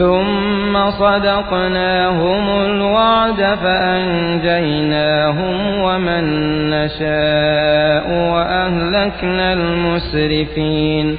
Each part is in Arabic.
ثم صدقناهم الوعد فأنجيناهم ومن نشاء وأهلكنا المسرفين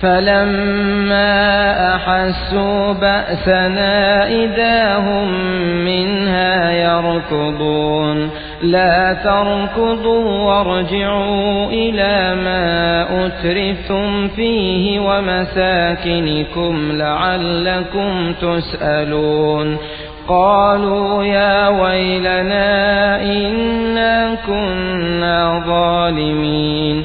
فلما أحسوا بأسنا إذا هم منها يركضون لا تركضوا وارجعوا إلى ما أترفتم فيه ومساكنكم لعلكم تسألون قالوا يا ويلنا إنا كنا ظالمين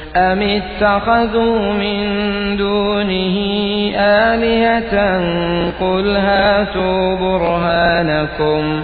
أم اتخذوا من دونه آلهة قل هاتوا برهانكم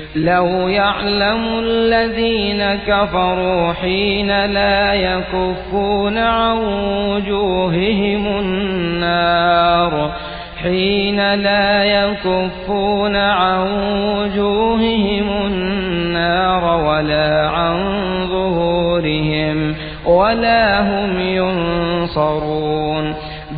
لو يعلم الذين كفروا حين لا يكفون عن وجوههم النار حين لا يكفون عن وجوههم النار ولا عن ظهورهم ولا هم ينصرون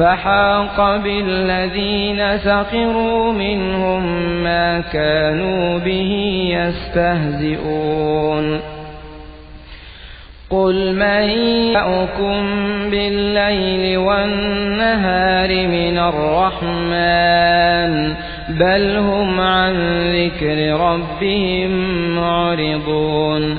فحاق بالذين سخروا منهم ما كانوا به يستهزئون. قل من يأكم بالليل والنهار من الرحمن بل هم عن ذكر ربهم معرضون.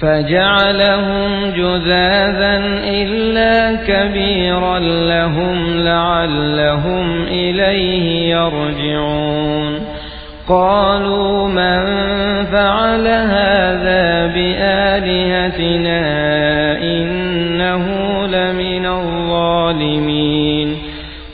فجعلهم جذاذا إلا كبيرا لهم لعلهم إليه يرجعون. قالوا من فعل هذا بآلهتنا إنه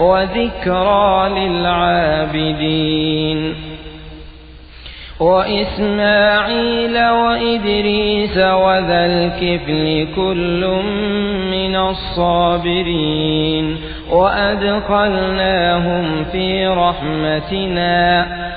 وذكرى للعابدين. وإسماعيل وإدريس وذا الكفل كل من الصابرين. وأدخلناهم في رحمتنا.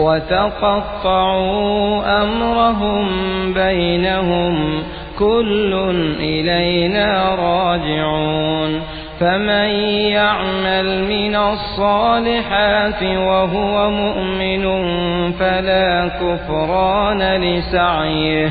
وتقطعوا أمرهم بينهم كل إلينا راجعون فمن يعمل من الصالحات وهو مؤمن فلا كفران لسعيه